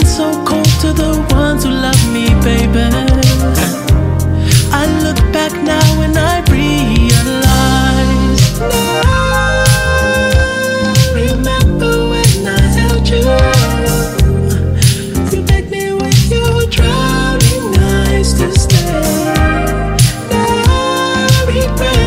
so cold to the ones who love me, baby. I look back now and I realize. Now, remember when I held you? You begged me when you were drowning, nice to stay. Now, regret.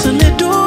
Listen, a little.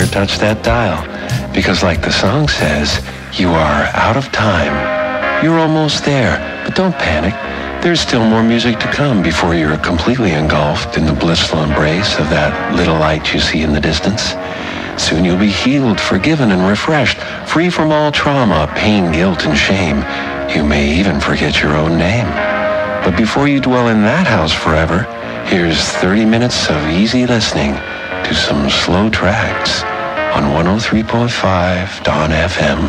Touch that dial. Because like the song says, you are out of time. You're almost there, but don't panic. There's still more music to come before you're completely engulfed in the blissful embrace of that little light you see in the distance. Soon you'll be healed, forgiven, and refreshed, free from all trauma, pain, guilt, and shame. You may even forget your own name. But before you dwell in that house forever, here's 30 minutes of easy listening some slow tracks on 103.5 Dawn FM.